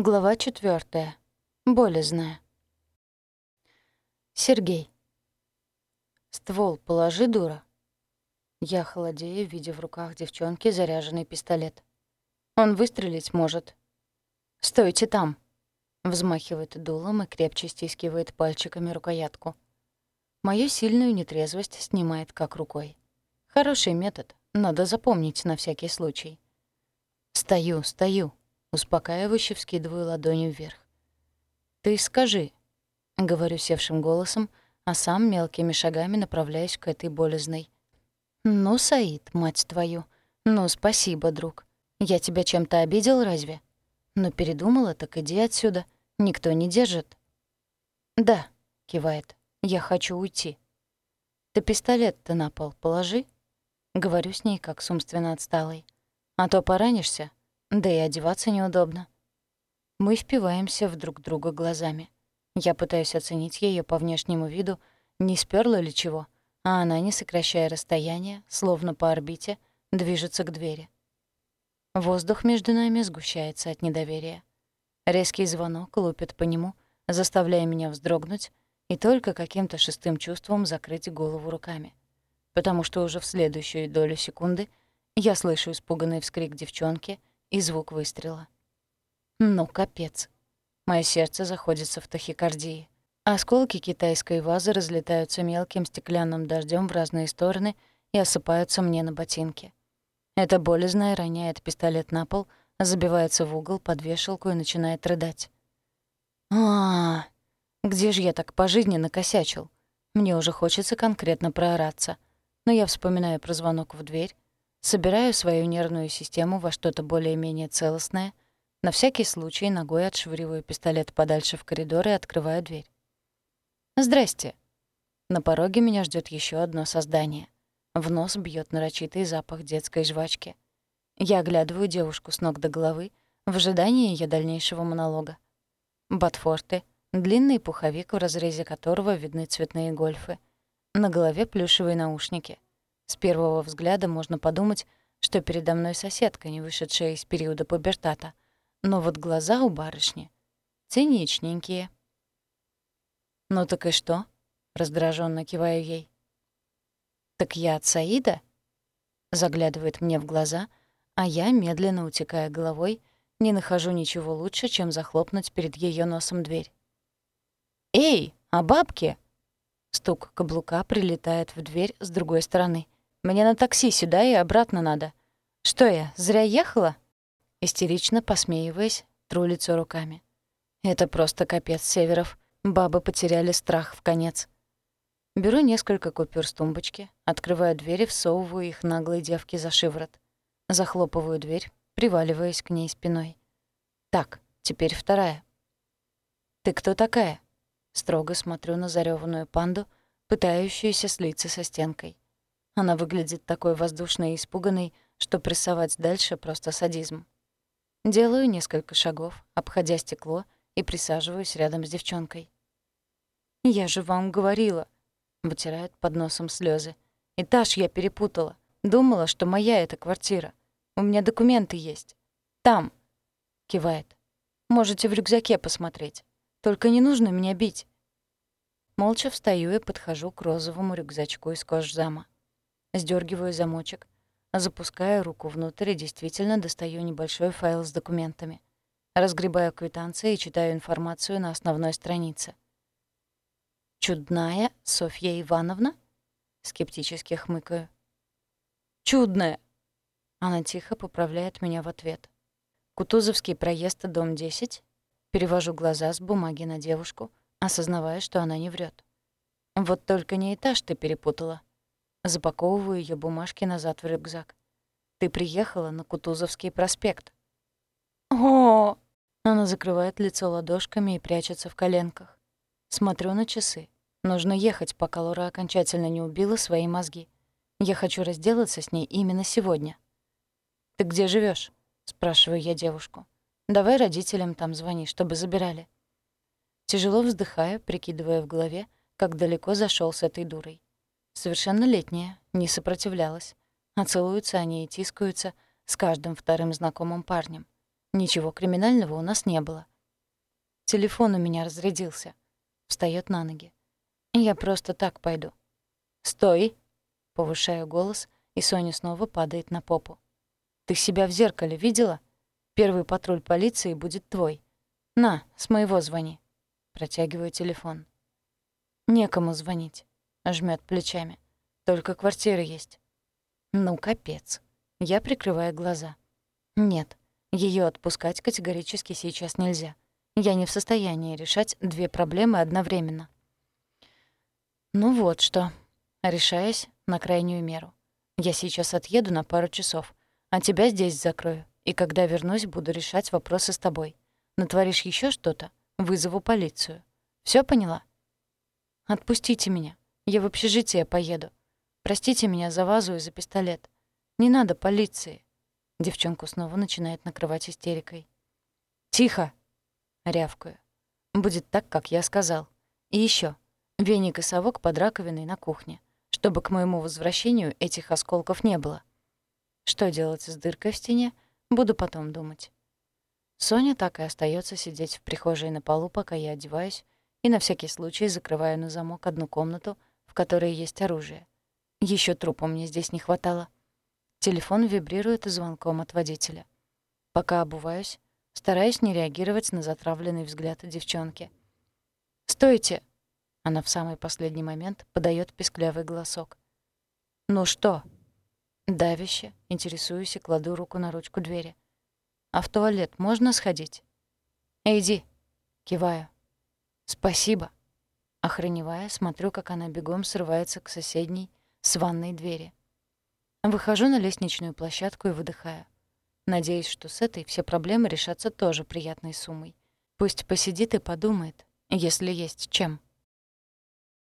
Глава четвертая. Болезная. Сергей. «Ствол положи, дура». Я холодею, видя в руках девчонки заряженный пистолет. «Он выстрелить может». «Стойте там!» Взмахивает дулом и крепче стискивает пальчиками рукоятку. Мою сильную нетрезвость снимает как рукой. Хороший метод, надо запомнить на всякий случай. «Стою, стою», Успокаивающе вскидываю ладони вверх. «Ты скажи», — говорю севшим голосом, а сам мелкими шагами направляюсь к этой болезной. «Ну, Саид, мать твою, ну, спасибо, друг. Я тебя чем-то обидел разве? Ну, передумала, так иди отсюда. Никто не держит». «Да», — кивает, — «я хочу уйти». «Ты пистолет-то на пол положи», — говорю с ней, как с умственно отсталой. «А то поранишься, да и одеваться неудобно. Мы впиваемся в друг друга глазами. Я пытаюсь оценить ее по внешнему виду, не спёрла ли чего, а она, не сокращая расстояние, словно по орбите, движется к двери. Воздух между нами сгущается от недоверия. Резкий звонок лупит по нему, заставляя меня вздрогнуть и только каким-то шестым чувством закрыть голову руками. Потому что уже в следующую долю секунды я слышу испуганный вскрик девчонки — и звук выстрела. Ну, капец. Моё сердце заходится в тахикардии. Осколки китайской вазы разлетаются мелким стеклянным дождем в разные стороны и осыпаются мне на ботинки. Эта болезная роняет пистолет на пол, забивается в угол под вешалку и начинает рыдать. а, -а, -а где же я так по жизни накосячил? Мне уже хочется конкретно проораться. Но я вспоминаю про звонок в дверь, Собираю свою нервную систему во что-то более-менее целостное, на всякий случай ногой отшвыриваю пистолет подальше в коридор и открываю дверь. «Здрасте». На пороге меня ждет еще одно создание. В нос бьет нарочитый запах детской жвачки. Я оглядываю девушку с ног до головы в ожидании ее дальнейшего монолога. Ботфорты, длинный пуховик, в разрезе которого видны цветные гольфы. На голове плюшевые наушники — с первого взгляда можно подумать, что передо мной соседка, не вышедшая из периода пубертата. Но вот глаза у барышни циничненькие. «Ну так и что?» — раздраженно киваю ей. «Так я от Саида?» Заглядывает мне в глаза, а я, медленно утекая головой, не нахожу ничего лучше, чем захлопнуть перед ее носом дверь. «Эй, а бабки?» Стук каблука прилетает в дверь с другой стороны — мне на такси сюда и обратно надо. Что я, зря ехала?» Истерично посмеиваясь, тру лицо руками. «Это просто капец, Северов. Бабы потеряли страх в конец». Беру несколько купюр с тумбочки, открываю дверь и всовываю их наглой девке за шиворот. Захлопываю дверь, приваливаясь к ней спиной. «Так, теперь вторая». «Ты кто такая?» Строго смотрю на зарёванную панду, пытающуюся слиться со стенкой. Она выглядит такой воздушной и испуганной, что прессовать дальше — просто садизм. Делаю несколько шагов, обходя стекло, и присаживаюсь рядом с девчонкой. «Я же вам говорила», — вытирает под носом слезы. «Этаж я перепутала. Думала, что моя эта квартира. У меня документы есть. Там», — кивает. «Можете в рюкзаке посмотреть. Только не нужно меня бить». Молча встаю и подхожу к розовому рюкзачку из кожзама. Сдергиваю замочек, запускаю руку внутрь и действительно достаю небольшой файл с документами. Разгребаю квитанции и читаю информацию на основной странице. «Чудная Софья Ивановна?» Скептически хмыкаю. «Чудная!» Она тихо поправляет меня в ответ. «Кутузовский проезд, дом 10?» Перевожу глаза с бумаги на девушку, осознавая, что она не врет. «Вот только не этаж ты перепутала. Запаковываю ее бумажки назад в рюкзак. «Ты приехала на Кутузовский проспект». «О!» Она закрывает лицо ладошками и прячется в коленках. Смотрю на часы. Нужно ехать, пока Лора окончательно не убила свои мозги. Я хочу разделаться с ней именно сегодня. «Ты где живешь? спрашиваю я девушку. «Давай родителям там звони, чтобы забирали». Тяжело вздыхая, прикидывая в голове, как далеко зашел с этой дурой. Совершеннолетняя, не сопротивлялась. А целуются они и тискаются с каждым вторым знакомым парнем. Ничего криминального у нас не было. Телефон у меня разрядился. Встаёт на ноги. Я просто так пойду. «Стой!» — повышаю голос, и Соня снова падает на попу. «Ты себя в зеркале видела? Первый патруль полиции будет твой. На, с моего звони». Протягиваю телефон. «Некому звонить», — жмёт плечами. «Только квартира есть». «Ну, капец». Я прикрываю глаза. «Нет, её отпускать категорически сейчас нельзя. Я не в состоянии решать две проблемы одновременно». «Ну вот что», решаясь на крайнюю меру. «Я сейчас отъеду на пару часов, а тебя здесь закрою, и когда вернусь, буду решать вопросы с тобой. Натворишь еще что-то — вызову полицию. Все поняла?» «Отпустите меня. Я в общежитие поеду. Простите меня за вазу и за пистолет. Не надо полиции». Девчонку снова начинает накрывать истерикой. «Тихо!» — рявкаю. «Будет так, как я сказал. И еще Веник и совок под раковиной на кухне чтобы к моему возвращению этих осколков не было. Что делать с дыркой в стене, буду потом думать. Соня так и остается сидеть в прихожей на полу, пока я одеваюсь, и на всякий случай закрываю на замок одну комнату, которой есть оружие. Еще трупа мне здесь не хватало. Телефон вибрирует звонком от водителя. Пока обуваюсь, стараюсь не реагировать на затравленный взгляд девчонки. «Стойте!» Она в самый последний момент подает песклявый голосок. «Ну что?» Давище, интересуюсь и кладу руку на ручку двери. «А в туалет можно сходить?» «Иди!» Киваю. «Спасибо!» Охреневая, смотрю, как она бегом срывается к соседней с ванной двери. Выхожу на лестничную площадку и выдыхаю. Надеюсь, что с этой все проблемы решатся тоже приятной суммой. Пусть посидит и подумает, если есть чем.